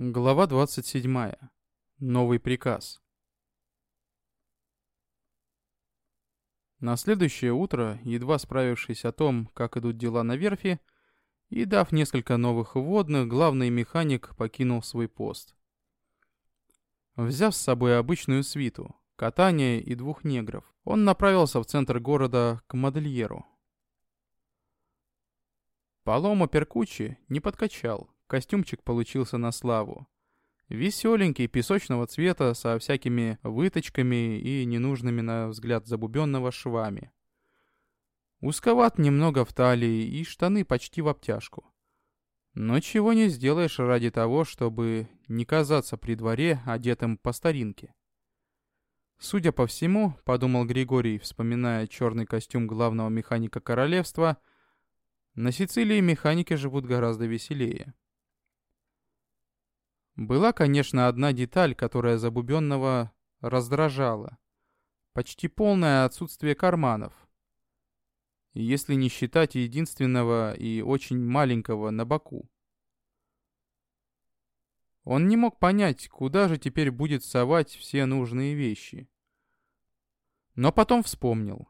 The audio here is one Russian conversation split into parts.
Глава 27. Новый приказ. На следующее утро, едва справившись о том, как идут дела на верфи, и дав несколько новых вводных, главный механик покинул свой пост. Взяв с собой обычную свиту, катание и двух негров, он направился в центр города к модельеру. Паломо Перкучи не подкачал, Костюмчик получился на славу. Веселенький, песочного цвета, со всякими выточками и ненужными, на взгляд забубенного, швами. Узковат немного в талии и штаны почти в обтяжку. Но чего не сделаешь ради того, чтобы не казаться при дворе одетым по старинке. Судя по всему, подумал Григорий, вспоминая черный костюм главного механика королевства, на Сицилии механики живут гораздо веселее. Была, конечно, одна деталь, которая Забубенного раздражала. Почти полное отсутствие карманов. Если не считать единственного и очень маленького на боку. Он не мог понять, куда же теперь будет совать все нужные вещи. Но потом вспомнил.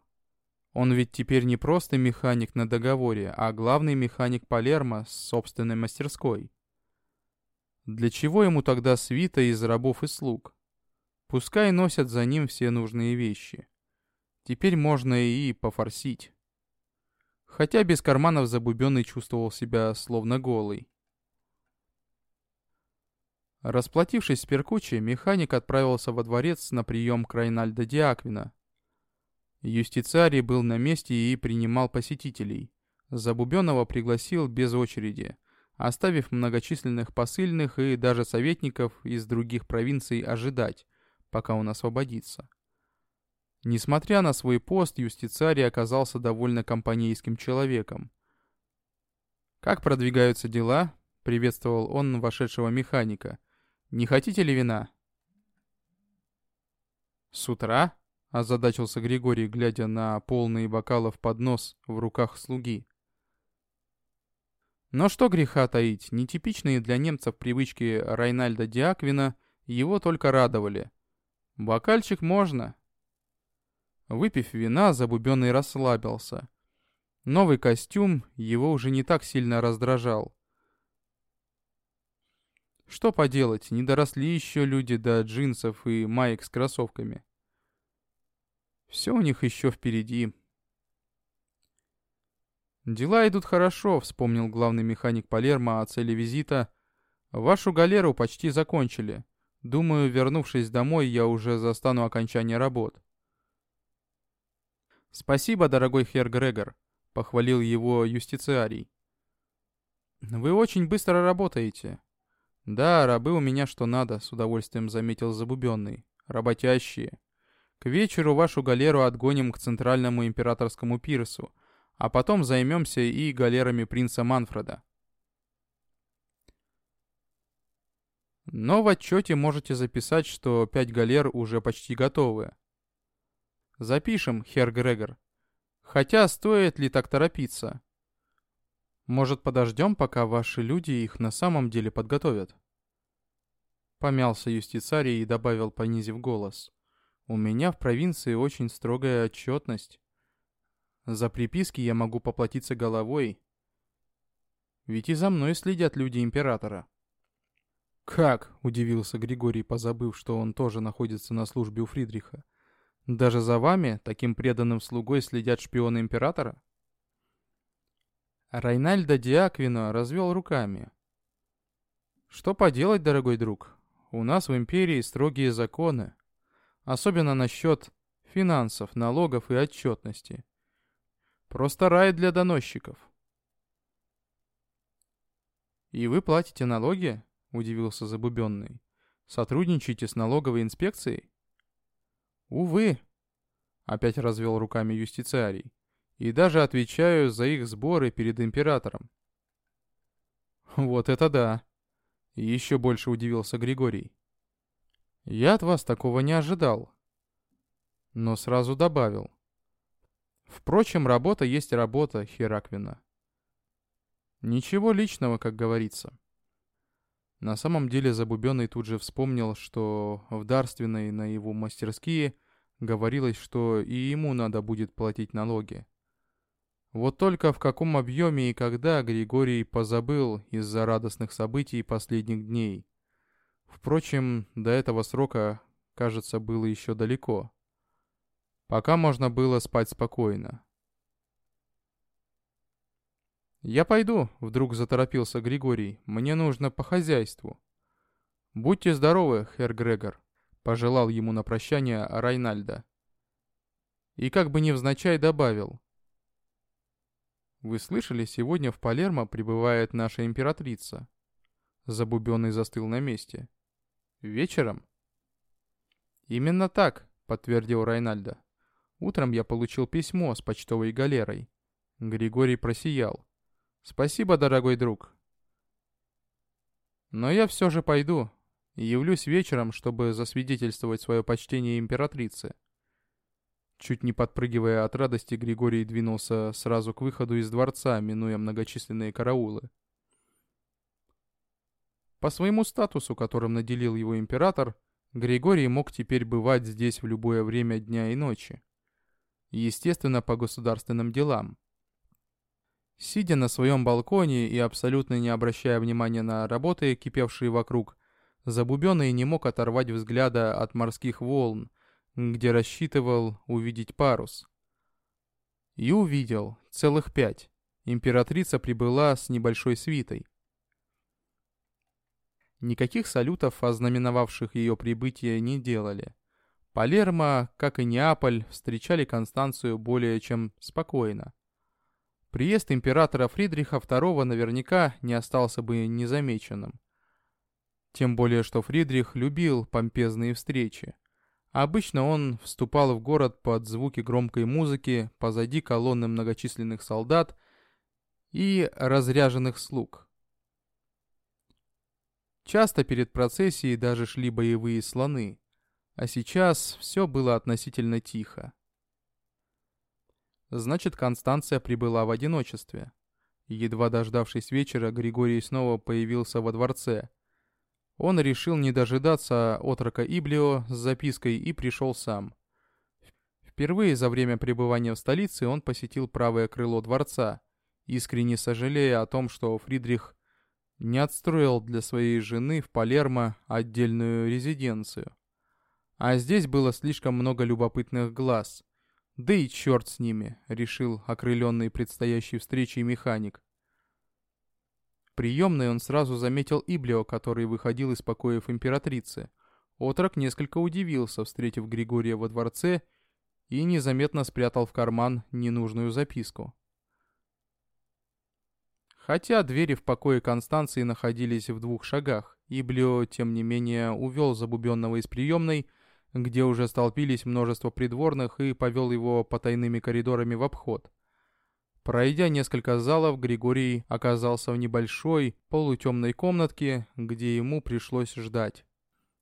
Он ведь теперь не просто механик на договоре, а главный механик Палермо с собственной мастерской. Для чего ему тогда свита из рабов и слуг? Пускай носят за ним все нужные вещи. Теперь можно и пофорсить. Хотя без карманов Забубенный чувствовал себя словно голый. Расплатившись с Перкучи, механик отправился во дворец на прием к Райнальдо Диаквина. Юстицарий был на месте и принимал посетителей. Забубенного пригласил без очереди – оставив многочисленных посыльных и даже советников из других провинций ожидать, пока он освободится. Несмотря на свой пост, юстицарий оказался довольно компанейским человеком. «Как продвигаются дела?» — приветствовал он вошедшего механика. «Не хотите ли вина?» «С утра?» — озадачился Григорий, глядя на полные бокалов поднос в руках слуги. Но что греха таить, нетипичные для немцев привычки Райнальда Диаквина его только радовали. Бокальчик можно. Выпив вина, Забубенный расслабился. Новый костюм его уже не так сильно раздражал. Что поделать, не доросли еще люди до джинсов и маек с кроссовками. Все у них еще впереди. «Дела идут хорошо», — вспомнил главный механик Палермо о цели визита. «Вашу галеру почти закончили. Думаю, вернувшись домой, я уже застану окончание работ». «Спасибо, дорогой хер Грегор», — похвалил его юстициарий. «Вы очень быстро работаете». «Да, рабы у меня что надо», — с удовольствием заметил Забубенный. «Работящие. К вечеру вашу галеру отгоним к центральному императорскому пирсу, а потом займемся и галерами принца Манфреда. Но в отчете можете записать, что пять галер уже почти готовы. Запишем, хер Грегор. Хотя стоит ли так торопиться? Может, подождем, пока ваши люди их на самом деле подготовят? Помялся юстицарий и добавил, понизив голос. У меня в провинции очень строгая отчетность. За приписки я могу поплатиться головой. Ведь и за мной следят люди Императора. «Как?» — удивился Григорий, позабыв, что он тоже находится на службе у Фридриха. «Даже за вами, таким преданным слугой, следят шпионы Императора?» Райнальдо Диаквино развел руками. «Что поделать, дорогой друг? У нас в Империи строгие законы. Особенно насчет финансов, налогов и отчетности. Просто рай для доносчиков. «И вы платите налоги?» — удивился Забубенный. «Сотрудничаете с налоговой инспекцией?» «Увы», — опять развел руками юстициарий. «И даже отвечаю за их сборы перед императором». «Вот это да!» — еще больше удивился Григорий. «Я от вас такого не ожидал». Но сразу добавил. Впрочем, работа есть работа Хераквина. Ничего личного, как говорится. На самом деле Забубенный тут же вспомнил, что в дарственной на его мастерские говорилось, что и ему надо будет платить налоги. Вот только в каком объеме и когда Григорий позабыл из-за радостных событий последних дней. Впрочем, до этого срока, кажется, было еще далеко. Пока можно было спать спокойно. «Я пойду», — вдруг заторопился Григорий. «Мне нужно по хозяйству». «Будьте здоровы, хер Грегор», — пожелал ему на прощание Райнальда. И как бы невзначай добавил. «Вы слышали, сегодня в Палермо прибывает наша императрица?» Забубенный застыл на месте. «Вечером?» «Именно так», — подтвердил Райнальдо. «Утром я получил письмо с почтовой галерой». Григорий просиял. «Спасибо, дорогой друг». «Но я все же пойду. Явлюсь вечером, чтобы засвидетельствовать свое почтение императрице». Чуть не подпрыгивая от радости, Григорий двинулся сразу к выходу из дворца, минуя многочисленные караулы. По своему статусу, которым наделил его император, Григорий мог теперь бывать здесь в любое время дня и ночи. Естественно, по государственным делам. Сидя на своем балконе и абсолютно не обращая внимания на работы, кипевшие вокруг, Забубенный не мог оторвать взгляда от морских волн, где рассчитывал увидеть парус. И увидел, целых пять. Императрица прибыла с небольшой свитой. Никаких салютов, ознаменовавших ее прибытие, не делали. Палермо, как и Неаполь, встречали Констанцию более чем спокойно. Приезд императора Фридриха II наверняка не остался бы незамеченным. Тем более, что Фридрих любил помпезные встречи. Обычно он вступал в город под звуки громкой музыки, позади колонны многочисленных солдат и разряженных слуг. Часто перед процессией даже шли боевые слоны, а сейчас все было относительно тихо. Значит, Констанция прибыла в одиночестве. Едва дождавшись вечера, Григорий снова появился во дворце, он решил не дожидаться отрока Иблио с запиской и пришел сам. Впервые за время пребывания в столице он посетил правое крыло дворца, искренне сожалея о том, что Фридрих не отстроил для своей жены в Палермо отдельную резиденцию. А здесь было слишком много любопытных глаз. Да и черт с ними, решил окрыленный предстоящей встречей механик приемной он сразу заметил Иблио, который выходил из покоев императрицы. Отрок несколько удивился, встретив Григория во дворце, и незаметно спрятал в карман ненужную записку. Хотя двери в покое Констанции находились в двух шагах, Иблио, тем не менее, увел забубенного из приемной, где уже столпились множество придворных, и повел его по тайными коридорами в обход. Пройдя несколько залов, Григорий оказался в небольшой, полутемной комнатке, где ему пришлось ждать.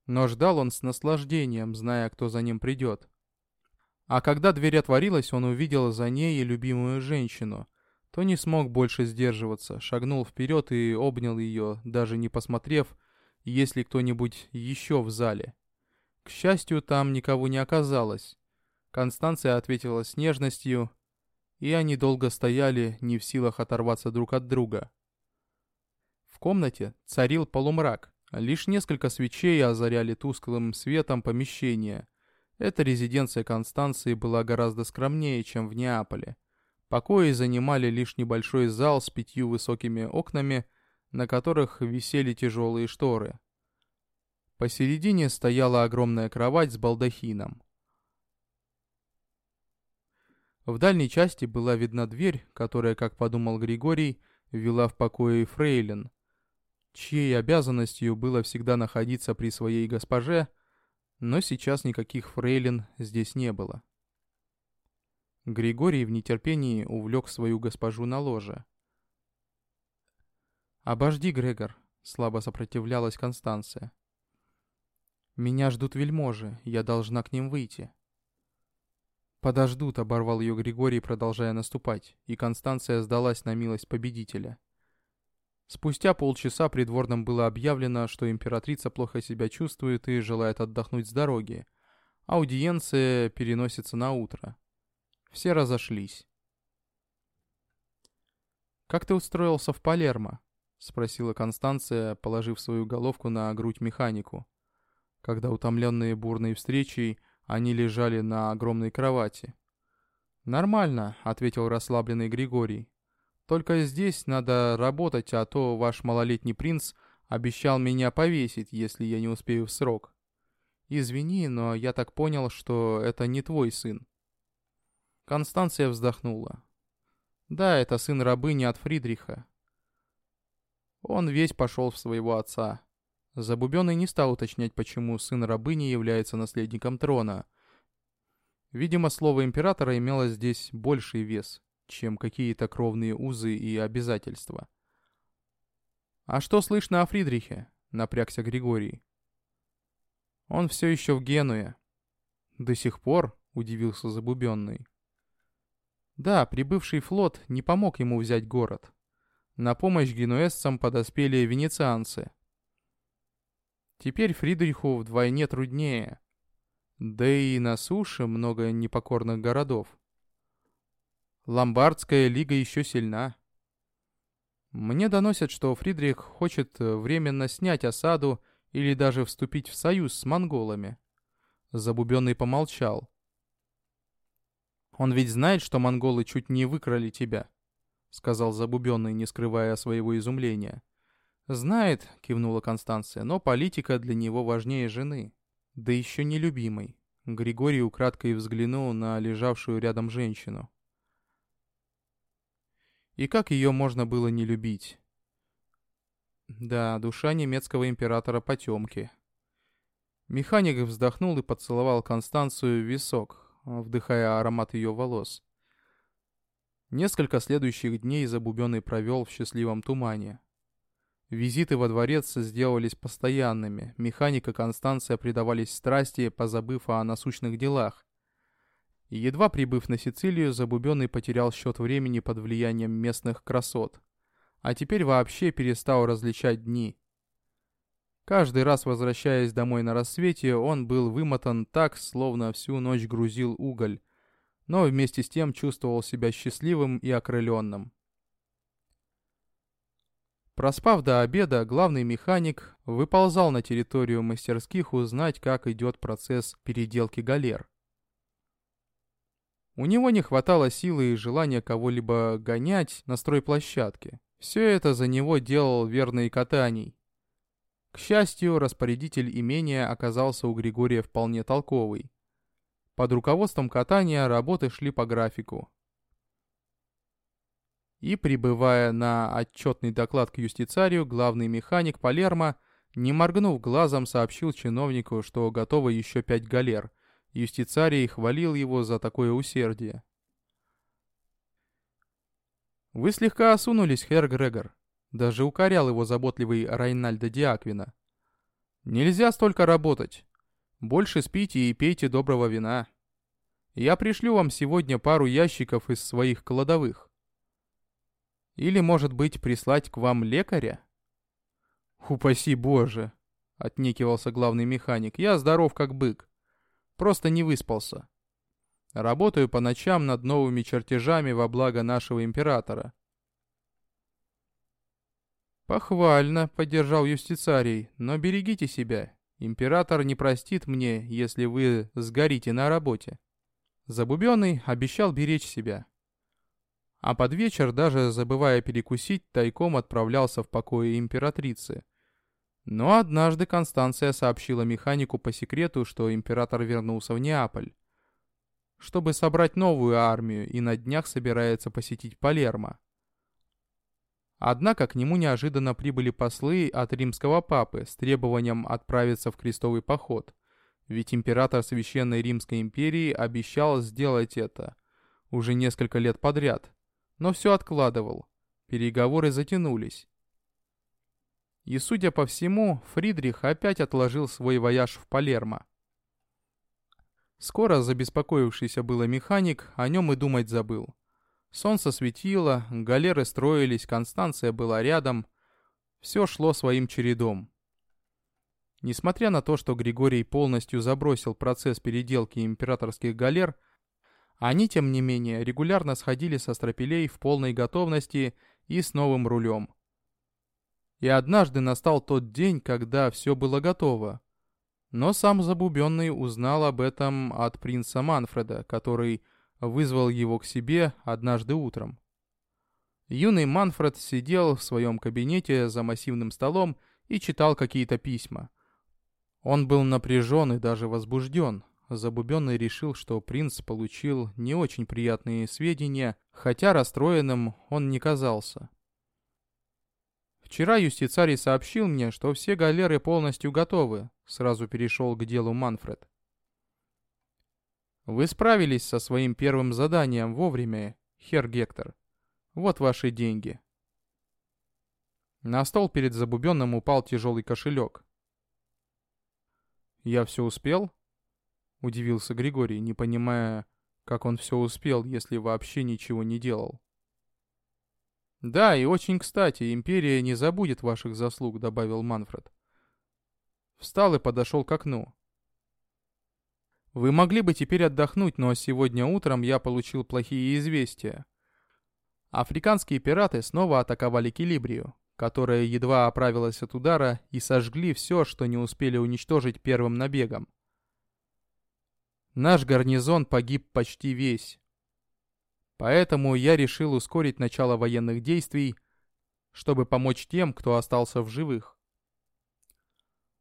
Но ждал он с наслаждением, зная, кто за ним придет. А когда дверь отворилась, он увидел за ней любимую женщину, то не смог больше сдерживаться, шагнул вперед и обнял ее, даже не посмотрев, есть ли кто-нибудь еще в зале. К счастью, там никого не оказалось. Констанция ответила с нежностью, и они долго стояли, не в силах оторваться друг от друга. В комнате царил полумрак, лишь несколько свечей озаряли тусклым светом помещение. Эта резиденция Констанции была гораздо скромнее, чем в Неаполе. Покои занимали лишь небольшой зал с пятью высокими окнами, на которых висели тяжелые шторы. Посередине стояла огромная кровать с балдахином. В дальней части была видна дверь, которая, как подумал Григорий, вела в покое фрейлин, чьей обязанностью было всегда находиться при своей госпоже, но сейчас никаких фрейлин здесь не было. Григорий в нетерпении увлек свою госпожу на ложе. «Обожди, Грегор», — слабо сопротивлялась Констанция. «Меня ждут вельможи, я должна к ним выйти». «Подождут», — оборвал ее Григорий, продолжая наступать, и Констанция сдалась на милость победителя. Спустя полчаса придворным было объявлено, что императрица плохо себя чувствует и желает отдохнуть с дороги. Аудиенция переносится на утро. Все разошлись. «Как ты устроился в Палермо?» — спросила Констанция, положив свою головку на грудь механику. Когда, утомленные бурной встречей, они лежали на огромной кровати. «Нормально», — ответил расслабленный Григорий. «Только здесь надо работать, а то ваш малолетний принц обещал меня повесить, если я не успею в срок. Извини, но я так понял, что это не твой сын». Констанция вздохнула. «Да, это сын рабыни от Фридриха». Он весь пошел в своего отца. Забубенный не стал уточнять, почему сын рабыни является наследником трона — Видимо, слово императора имело здесь больший вес, чем какие-то кровные узы и обязательства. «А что слышно о Фридрихе?» — напрягся Григорий. «Он все еще в Генуе». «До сих пор?» — удивился Забубенный. Да, прибывший флот не помог ему взять город. На помощь генуэзцам подоспели венецианцы. Теперь Фридриху вдвойне труднее. Да и на суше много непокорных городов. Ломбардская лига еще сильна. Мне доносят, что Фридрих хочет временно снять осаду или даже вступить в союз с монголами. Забубенный помолчал. «Он ведь знает, что монголы чуть не выкрали тебя», — сказал Забубенный, не скрывая своего изумления. «Знает», — кивнула Констанция, — «но политика для него важнее жены». Да еще нелюбимой. Григорий украдкой взглянул на лежавшую рядом женщину. И как ее можно было не любить? Да, душа немецкого императора потемки. Механик вздохнул и поцеловал Констанцию в висок, вдыхая аромат ее волос. Несколько следующих дней Забубенный провел в счастливом тумане. Визиты во дворец сделались постоянными, механика Констанция предавались страсти, позабыв о насущных делах. Едва прибыв на Сицилию, Забубенный потерял счет времени под влиянием местных красот. А теперь вообще перестал различать дни. Каждый раз, возвращаясь домой на рассвете, он был вымотан так, словно всю ночь грузил уголь, но вместе с тем чувствовал себя счастливым и окрыленным. Проспав до обеда, главный механик выползал на территорию мастерских узнать, как идет процесс переделки галер. У него не хватало силы и желания кого-либо гонять на стройплощадке. Все это за него делал верный катаний. К счастью, распорядитель имения оказался у Григория вполне толковый. Под руководством катания работы шли по графику и, прибывая на отчетный доклад к юстицарию, главный механик Палермо, не моргнув глазом, сообщил чиновнику, что готово еще пять галер. Юстицарий хвалил его за такое усердие. «Вы слегка осунулись, хер Грегор», — даже укорял его заботливый Райнальдо Диаквина. «Нельзя столько работать. Больше спите и пейте доброго вина. Я пришлю вам сегодня пару ящиков из своих кладовых. Или, может быть, прислать к вам лекаря?» «Упаси Боже!» — отнекивался главный механик. «Я здоров как бык. Просто не выспался. Работаю по ночам над новыми чертежами во благо нашего императора». «Похвально», — поддержал юстицарий, — «но берегите себя. Император не простит мне, если вы сгорите на работе». Забубенный обещал беречь себя а под вечер, даже забывая перекусить, тайком отправлялся в покое императрицы. Но однажды Констанция сообщила механику по секрету, что император вернулся в Неаполь, чтобы собрать новую армию и на днях собирается посетить Палермо. Однако к нему неожиданно прибыли послы от римского папы с требованием отправиться в крестовый поход, ведь император Священной Римской империи обещал сделать это уже несколько лет подряд – но все откладывал. Переговоры затянулись. И, судя по всему, Фридрих опять отложил свой вояж в Палермо. Скоро забеспокоившийся было механик о нем и думать забыл. Солнце светило, галеры строились, Констанция была рядом. все шло своим чередом. Несмотря на то, что Григорий полностью забросил процесс переделки императорских галер, они, тем не менее, регулярно сходили со стропилей в полной готовности и с новым рулем. И однажды настал тот день, когда все было готово. Но сам Забубенный узнал об этом от принца Манфреда, который вызвал его к себе однажды утром. Юный Манфред сидел в своем кабинете за массивным столом и читал какие-то письма. Он был напряжен и даже возбужден. Забубенный решил, что принц получил не очень приятные сведения, хотя расстроенным он не казался. «Вчера юстицарий сообщил мне, что все галеры полностью готовы», — сразу перешел к делу Манфред. «Вы справились со своим первым заданием вовремя, хер Гектор. Вот ваши деньги». На стол перед Забубенным упал тяжелый кошелек. «Я все успел?» — удивился Григорий, не понимая, как он все успел, если вообще ничего не делал. «Да, и очень кстати, Империя не забудет ваших заслуг», — добавил Манфред. Встал и подошел к окну. «Вы могли бы теперь отдохнуть, но сегодня утром я получил плохие известия. Африканские пираты снова атаковали Килибрию которая едва оправилась от удара и сожгли все, что не успели уничтожить первым набегом. Наш гарнизон погиб почти весь. Поэтому я решил ускорить начало военных действий, чтобы помочь тем, кто остался в живых.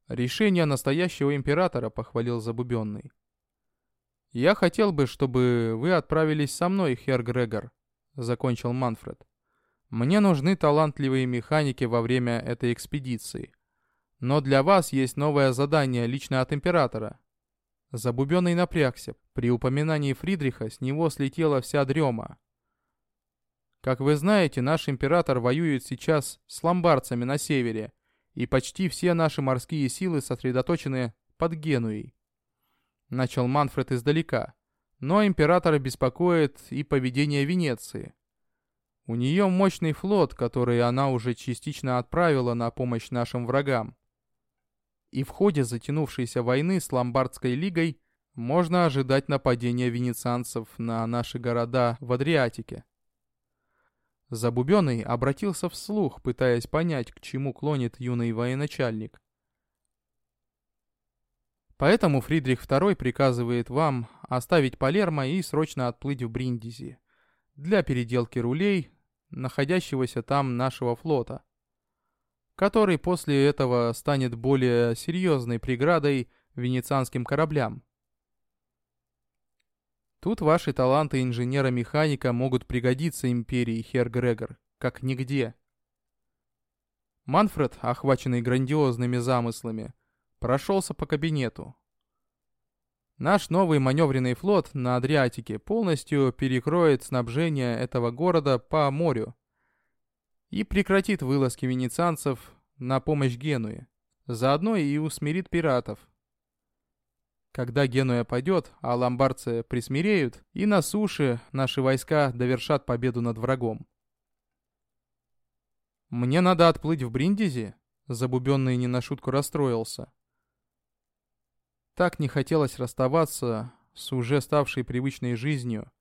Решение настоящего императора похвалил Забубенный. «Я хотел бы, чтобы вы отправились со мной, Хер Грегор», — закончил Манфред. Мне нужны талантливые механики во время этой экспедиции. Но для вас есть новое задание лично от Императора. Забубенный напрягся. При упоминании Фридриха с него слетела вся дрема. Как вы знаете, наш Император воюет сейчас с ломбардцами на севере, и почти все наши морские силы сосредоточены под Генуей. Начал Манфред издалека. Но Императора беспокоит и поведение Венеции. У нее мощный флот, который она уже частично отправила на помощь нашим врагам. И в ходе затянувшейся войны с Ломбардской лигой можно ожидать нападения венецианцев на наши города в Адриатике. Забубенный обратился вслух, пытаясь понять, к чему клонит юный военачальник. Поэтому Фридрих II приказывает вам оставить Палермо и срочно отплыть в Бриндизи для переделки рулей, находящегося там нашего флота, который после этого станет более серьезной преградой венецианским кораблям. Тут ваши таланты инженера-механика могут пригодиться империи, Хер Грегор, как нигде. Манфред, охваченный грандиозными замыслами, прошелся по кабинету. Наш новый маневренный флот на Адриатике полностью перекроет снабжение этого города по морю и прекратит вылазки венецианцев на помощь Генуе. Заодно и усмирит пиратов. Когда Генуя падет, а ломбардцы присмиреют, и на суше наши войска довершат победу над врагом. «Мне надо отплыть в Бриндизи?» Забубенный не на шутку расстроился. Так не хотелось расставаться с уже ставшей привычной жизнью.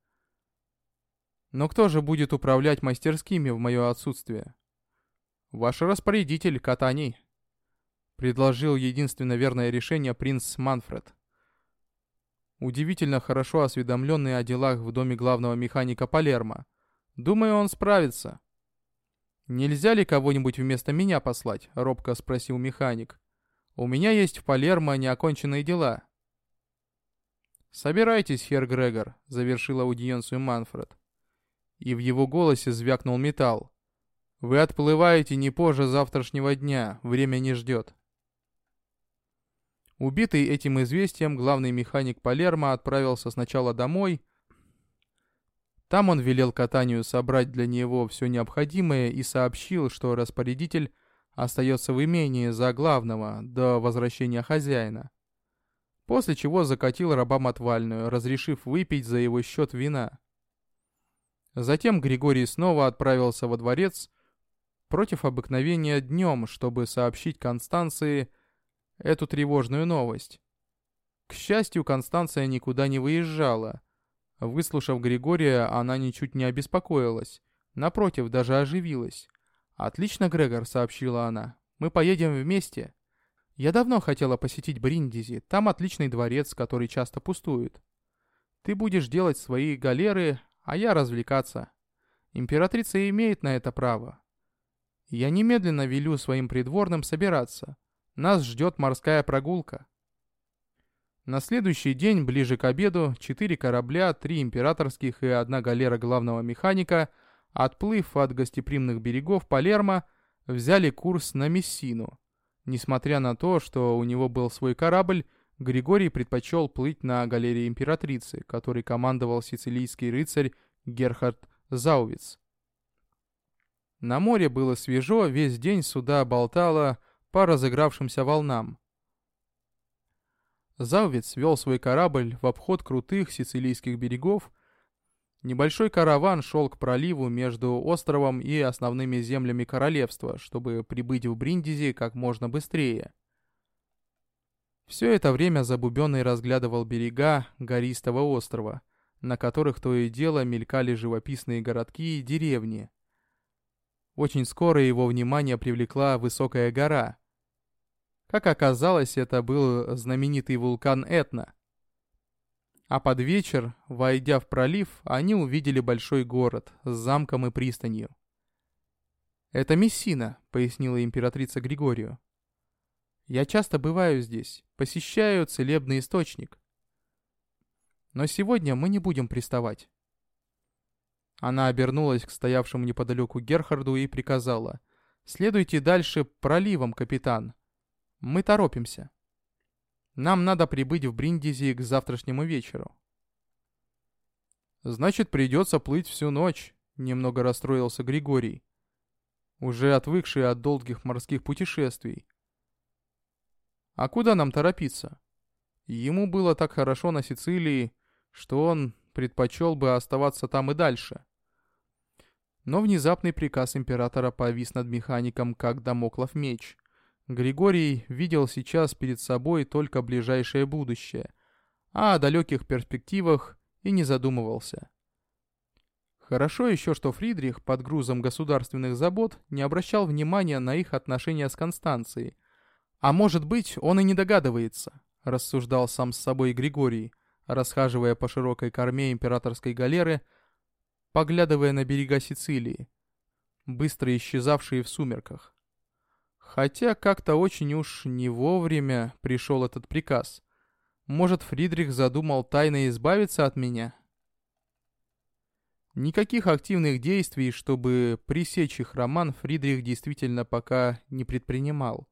Но кто же будет управлять мастерскими в мое отсутствие? Ваш распорядитель, Катани. Предложил единственно верное решение принц Манфред. Удивительно хорошо осведомленный о делах в доме главного механика Палермо. Думаю, он справится. «Нельзя ли кого-нибудь вместо меня послать?» — робко спросил механик. У меня есть в Палермо неоконченные дела». «Собирайтесь, хер Грегор», — завершил аудиенцию Манфред. И в его голосе звякнул металл. «Вы отплываете не позже завтрашнего дня, время не ждет». Убитый этим известием, главный механик Палермо отправился сначала домой. Там он велел катанию собрать для него все необходимое и сообщил, что распорядитель остается в имении за главного до возвращения хозяина. После чего закатил рабам отвальную, разрешив выпить за его счет вина. Затем Григорий снова отправился во дворец, Против обыкновения днем, чтобы сообщить Констанции эту тревожную новость. К счастью, Констанция никуда не выезжала. Выслушав Григория, она ничуть не обеспокоилась. Напротив, даже оживилась. «Отлично, Грегор», — сообщила она. «Мы поедем вместе. Я давно хотела посетить Бриндизи. Там отличный дворец, который часто пустует. Ты будешь делать свои галеры, а я развлекаться. Императрица имеет на это право. Я немедленно велю своим придворным собираться. Нас ждет морская прогулка». На следующий день, ближе к обеду, четыре корабля, три императорских и одна галера главного механика, отплыв от гостеприимных берегов Палермо, взяли курс на Мессину. Несмотря на то, что у него был свой корабль, Григорий предпочел плыть на галерее императрицы, которой командовал сицилийский рыцарь Герхард Заувиц. На море было свежо, весь день суда болтало по разыгравшимся волнам. Заувец вел свой корабль в обход крутых сицилийских берегов. Небольшой караван шел к проливу между островом и основными землями королевства, чтобы прибыть в Бриндизи как можно быстрее. Все это время Забубенный разглядывал берега гористого острова, на которых то и дело мелькали живописные городки и деревни. Очень скоро его внимание привлекла высокая гора — как оказалось, это был знаменитый вулкан Этна. А под вечер, войдя в пролив, они увидели большой город с замком и пристанью. «Это Мессина», — пояснила императрица Григорию. «Я часто бываю здесь, посещаю целебный источник. Но сегодня мы не будем приставать». Она обернулась к стоявшему неподалеку Герхарду и приказала. «Следуйте дальше проливом, капитан. Мы торопимся. Нам надо прибыть в Бриндизи к завтрашнему вечеру. Значит, придется плыть всю ночь, немного расстроился Григорий, уже отвыкший от долгих морских путешествий. А куда нам торопиться? Ему было так хорошо на Сицилии, что он предпочел бы оставаться там и дальше. Но внезапный приказ императора повис над механиком, как домоклов меч. Григорий видел сейчас перед собой только ближайшее будущее, а о далеких перспективах и не задумывался. Хорошо еще, что Фридрих под грузом государственных забот не обращал внимания на их отношения с Констанцией. А может быть, он и не догадывается, рассуждал сам с собой Григорий, расхаживая по широкой корме императорской галеры, поглядывая на берега Сицилии, быстро исчезавшие в сумерках. Хотя как-то очень уж не вовремя пришел этот приказ. Может, Фридрих задумал тайно избавиться от меня? Никаких активных действий, чтобы пресечь их роман, Фридрих действительно пока не предпринимал.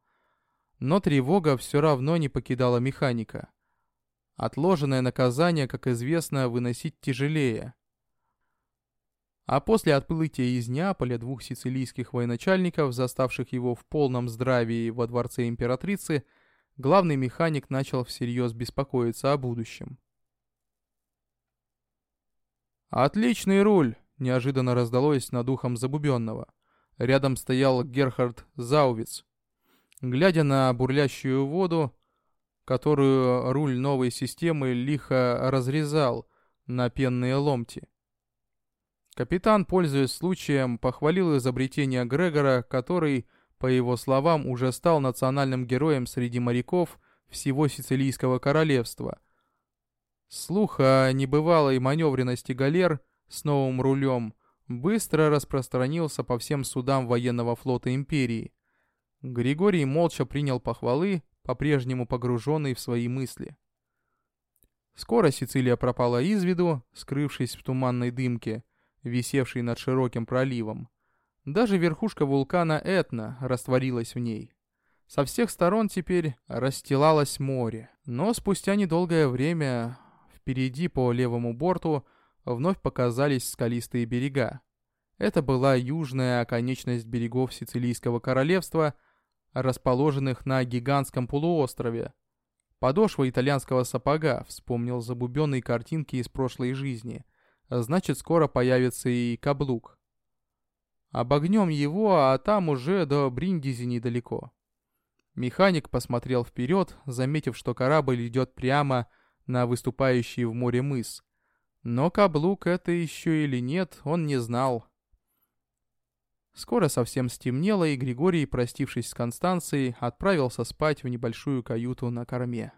Но тревога все равно не покидала механика. Отложенное наказание, как известно, выносить тяжелее. А после отплытия из Неаполя двух сицилийских военачальников, заставших его в полном здравии во дворце императрицы, главный механик начал всерьез беспокоиться о будущем. «Отличный руль!» — неожиданно раздалось над ухом Забубенного. Рядом стоял Герхард Заувиц. Глядя на бурлящую воду, которую руль новой системы лихо разрезал на пенные ломти, Капитан, пользуясь случаем, похвалил изобретение Грегора, который, по его словам, уже стал национальным героем среди моряков всего Сицилийского королевства. Слух о небывалой маневренности галер с новым рулем быстро распространился по всем судам военного флота империи. Григорий молча принял похвалы, по-прежнему погруженный в свои мысли. Скоро Сицилия пропала из виду, скрывшись в туманной дымке, висевший над широким проливом. Даже верхушка вулкана Этна растворилась в ней. Со всех сторон теперь расстилалось море, но спустя недолгое время впереди по левому борту вновь показались скалистые берега. Это была южная оконечность берегов Сицилийского королевства, расположенных на гигантском полуострове. Подошва итальянского сапога, вспомнил забубенные картинки из прошлой жизни – Значит, скоро появится и каблук. Обогнем его, а там уже до Бриндизи недалеко. Механик посмотрел вперед, заметив, что корабль идет прямо на выступающий в море мыс. Но каблук это еще или нет, он не знал. Скоро совсем стемнело, и Григорий, простившись с Констанцией, отправился спать в небольшую каюту на корме.